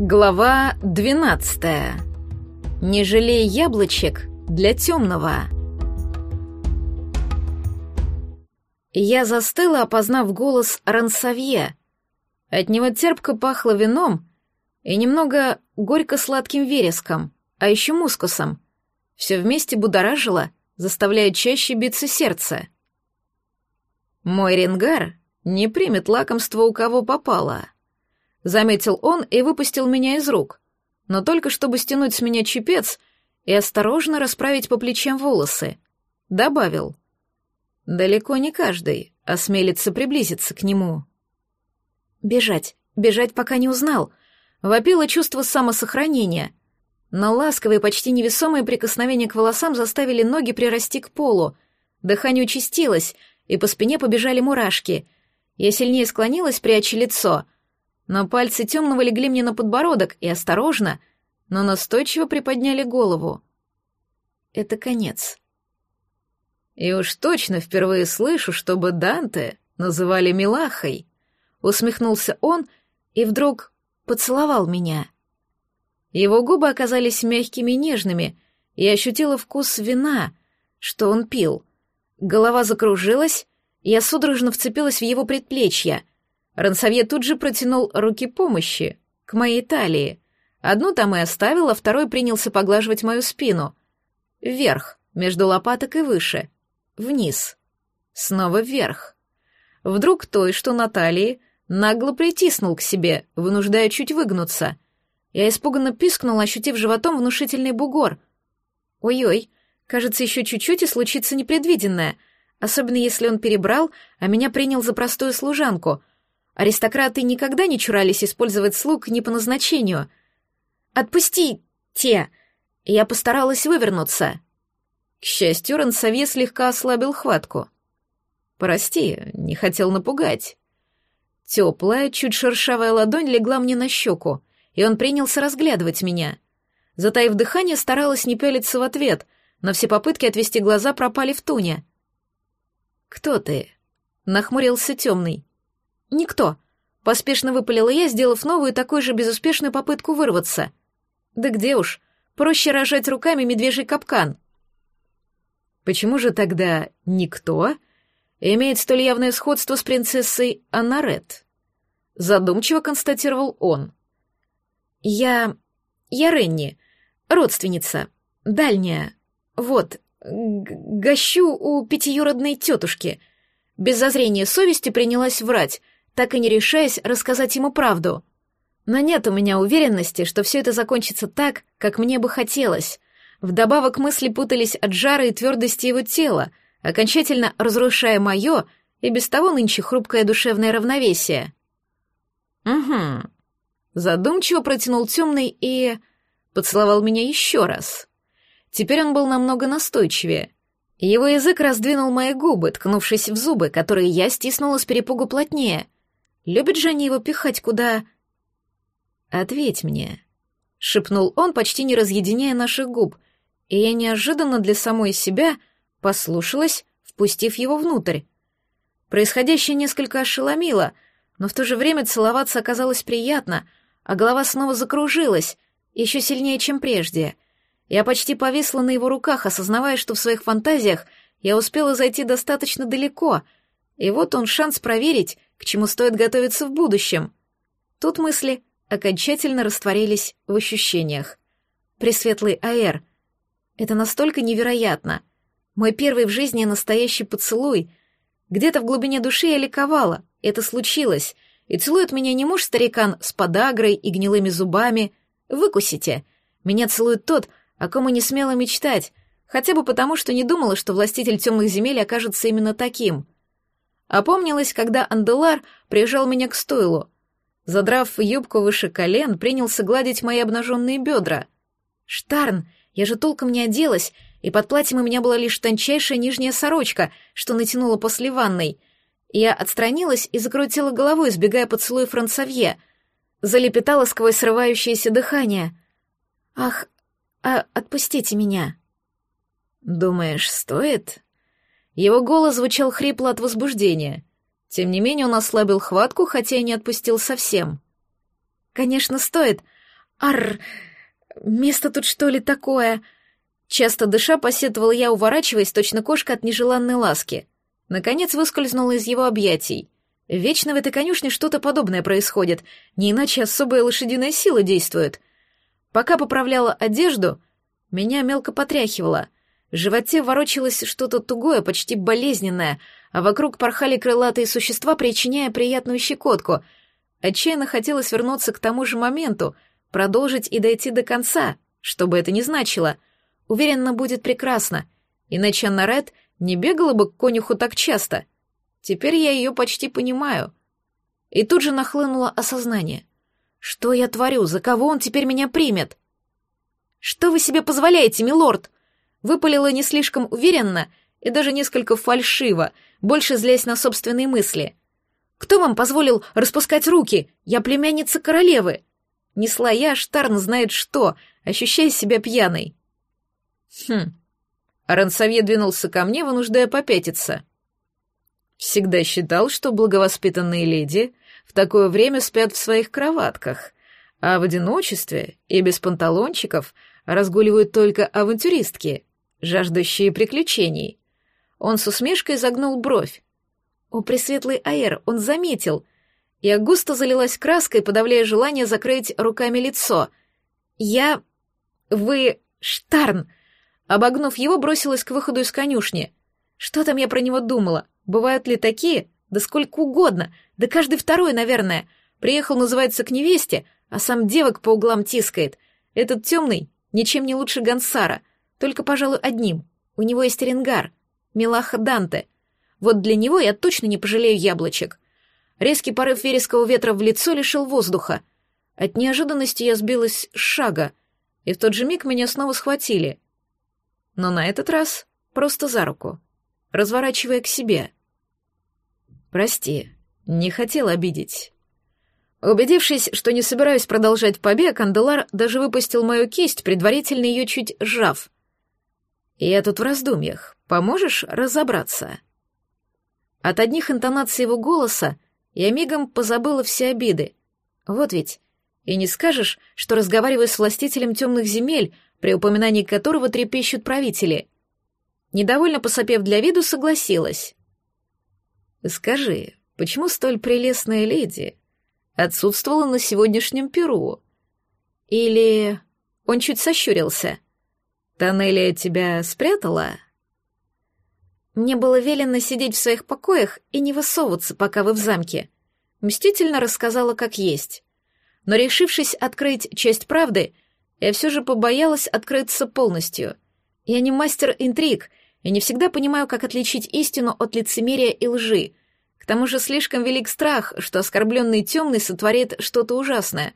Глава 12. Не жалей яблочек для темного. Я застыла, опознав голос Рансавье. От него терпко пахло вином и немного горько-сладким вереском, а еще мускусом. Все вместе будоражило, заставляя чаще биться сердце. Мой ренгар не примет лакомство у кого попало. Заметил он и выпустил меня из рук, но только чтобы стянуть с меня чепец и осторожно расправить по плечам волосы. Добавил. Далеко не каждый осмелится приблизиться к нему. Бежать, бежать пока не узнал. Вопило чувство самосохранения. Но ласковые, почти невесомые прикосновения к волосам заставили ноги прирасти к полу. Дыхание участилось, и по спине побежали мурашки. Я сильнее склонилась, пряча лицо — но пальцы темного легли мне на подбородок и осторожно, но настойчиво приподняли голову. Это конец. И уж точно впервые слышу, чтобы Данте называли Милахой. Усмехнулся он и вдруг поцеловал меня. Его губы оказались мягкими и нежными, и ощутила вкус вина, что он пил. Голова закружилась, я судорожно вцепилась в его предплечье — Рансавье тут же протянул руки помощи к моей талии. Одну там и оставил, а второй принялся поглаживать мою спину. Вверх, между лопаток и выше. Вниз. Снова вверх. Вдруг той, что на талии, нагло притиснул к себе, вынуждая чуть выгнуться. Я испуганно пискнула, ощутив животом внушительный бугор. Ой-ой, кажется, еще чуть-чуть и случится непредвиденное, особенно если он перебрал, а меня принял за простую служанку — Аристократы никогда не чурались использовать слуг не по назначению. «Отпустите!» Я постаралась вывернуться. К счастью, Рансавье слегка ослабил хватку. «Прости, не хотел напугать». Теплая, чуть шершавая ладонь легла мне на щеку, и он принялся разглядывать меня. Затаив дыхание, старалась не пялиться в ответ, но все попытки отвести глаза пропали в туне. «Кто ты?» — нахмурился темный. «Никто», — поспешно выпалила я, сделав новую такую же безуспешную попытку вырваться. «Да где уж, проще рожать руками медвежий капкан». «Почему же тогда никто имеет столь явное сходство с принцессой Анарет?» Задумчиво констатировал он. «Я... я Ренни, родственница, дальняя. Вот, гощу у пятиюродной тетушки». Без зазрения совести принялась врать — так и не решаясь рассказать ему правду. Но нет у меня уверенности, что все это закончится так, как мне бы хотелось. Вдобавок мысли путались от жара и твердости его тела, окончательно разрушая мое и без того нынче хрупкое душевное равновесие. «Угу». Задумчиво протянул темный и... поцеловал меня еще раз. Теперь он был намного настойчивее. Его язык раздвинул мои губы, ткнувшись в зубы, которые я стиснула с перепугу плотнее, Любят же они его пихать куда... «Ответь мне», — шепнул он, почти не разъединяя наших губ, и я неожиданно для самой себя послушалась, впустив его внутрь. Происходящее несколько ошеломило, но в то же время целоваться оказалось приятно, а голова снова закружилась, еще сильнее, чем прежде. Я почти повисла на его руках, осознавая, что в своих фантазиях я успела зайти достаточно далеко, и вот он шанс проверить, к чему стоит готовиться в будущем. Тут мысли окончательно растворились в ощущениях. Пресветлый Аэр. Это настолько невероятно. Мой первый в жизни настоящий поцелуй. Где-то в глубине души я ликовала. Это случилось. И целует меня не муж-старикан с подагрой и гнилыми зубами. Выкусите. Меня целует тот, о ком и не смела мечтать, хотя бы потому, что не думала, что властитель темных земель окажется именно таким — Опомнилась, когда Анделар прижал меня к стойлу. Задрав юбку выше колен, принялся гладить мои обнаженные бедра. «Штарн, я же толком не оделась, и под платьем у меня была лишь тончайшая нижняя сорочка, что натянула после ванной. Я отстранилась и закрутила головой, избегая поцелуя Франсавье. Залепетала сквозь срывающееся дыхание. «Ах, а отпустите меня!» «Думаешь, стоит?» Его голос звучал хрипло от возбуждения. Тем не менее он ослабил хватку, хотя и не отпустил совсем. «Конечно, стоит. Ар, место тут что ли такое? Часто дыша, посетовала я, уворачиваясь, точно кошка от нежеланной ласки. Наконец выскользнула из его объятий. Вечно в этой конюшне что-то подобное происходит, не иначе особая лошадиная сила действует. Пока поправляла одежду, меня мелко потряхивало. В животе ворочалось что-то тугое, почти болезненное, а вокруг порхали крылатые существа, причиняя приятную щекотку. Отчаянно хотелось вернуться к тому же моменту, продолжить и дойти до конца, что бы это ни значило. Уверенно, будет прекрасно, иначе Анна Ред не бегала бы к конюху так часто. Теперь я ее почти понимаю. И тут же нахлынуло осознание. Что я творю? За кого он теперь меня примет? Что вы себе позволяете, милорд? Выпалила не слишком уверенно и даже несколько фальшиво, больше злясь на собственные мысли. «Кто вам позволил распускать руки? Я племянница королевы!» Несла я, Штарн знает что, ощущая себя пьяной. Хм. Рансавье двинулся ко мне, вынуждая попятиться. Всегда считал, что благовоспитанные леди в такое время спят в своих кроватках, а в одиночестве и без панталончиков разгуливают только авантюристки, жаждущие приключений. Он с усмешкой загнул бровь. О, пресветлый Аэр, он заметил. Я густо залилась краской, подавляя желание закрыть руками лицо. Я... Вы... Штарн... Обогнув его, бросилась к выходу из конюшни. Что там я про него думала? Бывают ли такие? Да сколько угодно. Да каждый второй, наверное. Приехал, называется, к невесте, а сам девок по углам тискает. Этот темный ничем не лучше Гансара, только, пожалуй, одним. У него есть ренгар, Милаха Данте. Вот для него я точно не пожалею яблочек. Резкий порыв вереского ветра в лицо лишил воздуха. От неожиданности я сбилась с шага, и в тот же миг меня снова схватили но на этот раз просто за руку, разворачивая к себе. «Прости, не хотел обидеть». Убедившись, что не собираюсь продолжать побег, Анделар даже выпустил мою кисть, предварительно ее чуть сжав. «Я тут в раздумьях. Поможешь разобраться?» От одних интонаций его голоса я мигом позабыла все обиды. Вот ведь, и не скажешь, что разговариваю с властителем темных земель, при упоминании которого трепещут правители. Недовольно посопев для виду, согласилась. «Скажи, почему столь прелестная леди отсутствовала на сегодняшнем перу? Или...» Он чуть сощурился. «Тоннелия тебя спрятала?» «Мне было велено сидеть в своих покоях и не высовываться, пока вы в замке», мстительно рассказала как есть. Но, решившись открыть часть правды, я все же побоялась открыться полностью. Я не мастер интриг и не всегда понимаю, как отличить истину от лицемерия и лжи. К тому же слишком велик страх, что оскорбленный темный сотворит что-то ужасное.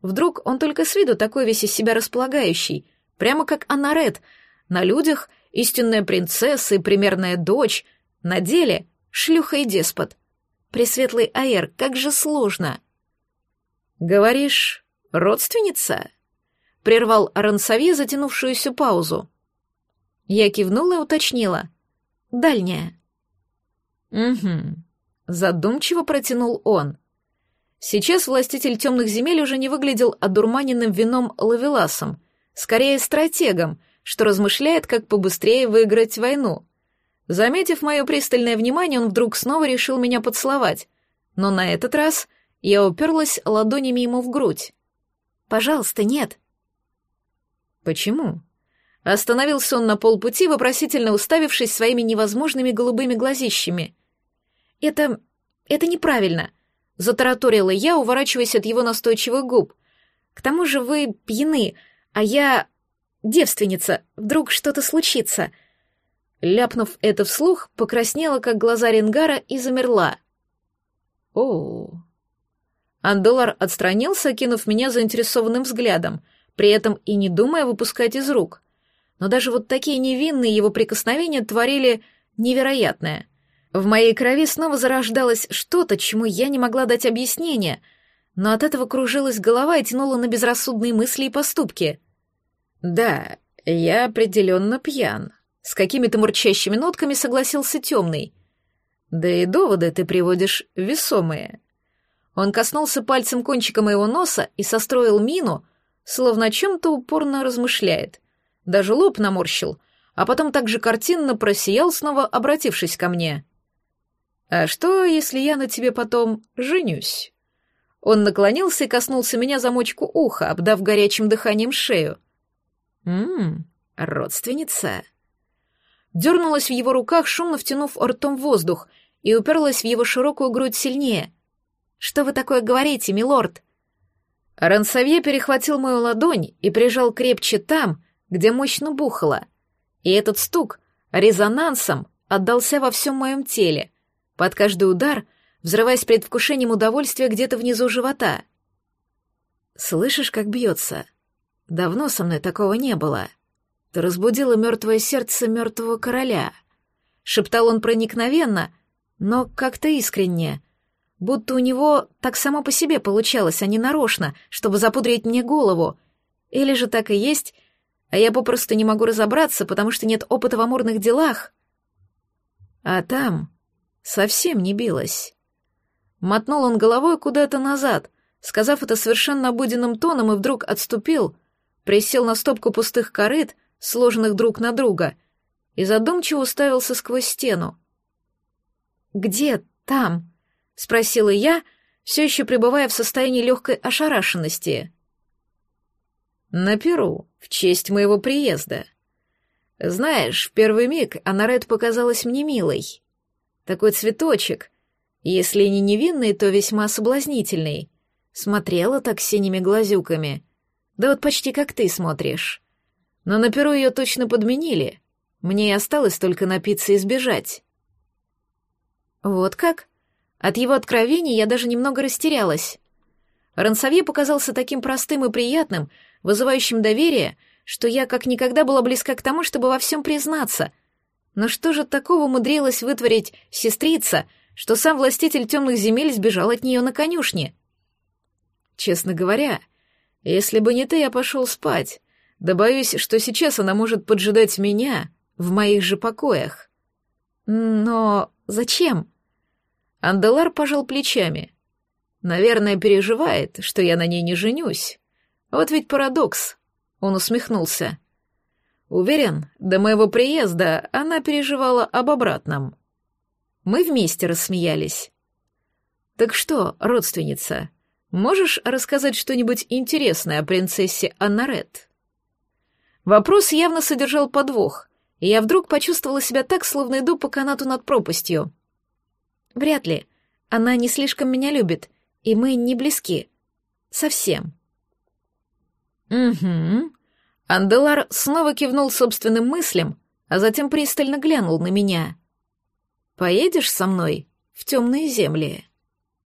Вдруг он только с виду такой весь из себя располагающий, прямо как Анарет, на людях истинная принцесса и примерная дочь, на деле шлюха и деспот. Пресветлый Аэр, как же сложно. Говоришь, родственница? прервал Рансави затянувшуюся паузу. Я кивнула и уточнила. «Дальняя». «Угу», — задумчиво протянул он. Сейчас властитель темных земель уже не выглядел одурманенным вином лавеласом, скорее стратегом, что размышляет, как побыстрее выиграть войну. Заметив мое пристальное внимание, он вдруг снова решил меня поцеловать, но на этот раз я уперлась ладонями ему в грудь. «Пожалуйста, нет», «Почему?» Остановился он на полпути, вопросительно уставившись своими невозможными голубыми глазищами. «Это... это неправильно», — затараторила я, уворачиваясь от его настойчивых губ. «К тому же вы пьяны, а я... девственница. Вдруг что-то случится». Ляпнув это вслух, покраснела, как глаза Ренгара, и замерла. о Андолар отстранился, кинув меня заинтересованным взглядом — при этом и не думая выпускать из рук. Но даже вот такие невинные его прикосновения творили невероятное. В моей крови снова зарождалось что-то, чему я не могла дать объяснение, но от этого кружилась голова и тянула на безрассудные мысли и поступки. «Да, я определенно пьян», — с какими-то мурчащими нотками согласился темный. «Да и доводы ты приводишь весомые». Он коснулся пальцем кончика моего носа и состроил мину, словно о чем-то упорно размышляет. Даже лоб наморщил, а потом также картинно просиял, снова обратившись ко мне. «А что, если я на тебе потом женюсь?» Он наклонился и коснулся меня замочку уха, обдав горячим дыханием шею. «Ммм, родственница». Дернулась в его руках, шумно втянув ртом воздух, и уперлась в его широкую грудь сильнее. «Что вы такое говорите, милорд?» Рансавье перехватил мою ладонь и прижал крепче там, где мощно бухало. И этот стук резонансом отдался во всем моем теле, под каждый удар взрываясь предвкушением удовольствия где-то внизу живота. «Слышишь, как бьется? Давно со мной такого не было. Ты разбудила мертвое сердце мертвого короля», — шептал он проникновенно, но как-то искренне, будто у него так само по себе получалось, а не нарочно, чтобы запудрить мне голову. Или же так и есть, а я попросту не могу разобраться, потому что нет опыта в амурных делах. А там совсем не билась. Мотнул он головой куда-то назад, сказав это совершенно обыденным тоном, и вдруг отступил, присел на стопку пустых корыт, сложенных друг на друга, и задумчиво уставился сквозь стену. «Где там?» — спросила я, все еще пребывая в состоянии легкой ошарашенности. «На Перу, в честь моего приезда. Знаешь, в первый миг Анарет показалась мне милой. Такой цветочек, если не невинный, то весьма соблазнительный. Смотрела так синими глазюками. Да вот почти как ты смотришь. Но на перу ее точно подменили. Мне и осталось только напиться и сбежать. Вот как? От его откровений я даже немного растерялась. Рансавье показался таким простым и приятным, вызывающим доверие, что я как никогда была близка к тому, чтобы во всем признаться. Но что же такого умудрилась вытворить сестрица — что сам властитель темных земель сбежал от нее на конюшне. Честно говоря, если бы не ты, я пошел спать, да боюсь, что сейчас она может поджидать меня в моих же покоях. Но зачем? Анделар пожал плечами. Наверное, переживает, что я на ней не женюсь. Вот ведь парадокс. Он усмехнулся. Уверен, до моего приезда она переживала об обратном. Мы вместе рассмеялись. «Так что, родственница, можешь рассказать что-нибудь интересное о принцессе Аннарет?» Вопрос явно содержал подвох, и я вдруг почувствовала себя так, словно иду по канату над пропастью. «Вряд ли. Она не слишком меня любит, и мы не близки. Совсем». «Угу». Анделар снова кивнул собственным мыслям, а затем пристально глянул на меня — Поедешь со мной в темные земли?»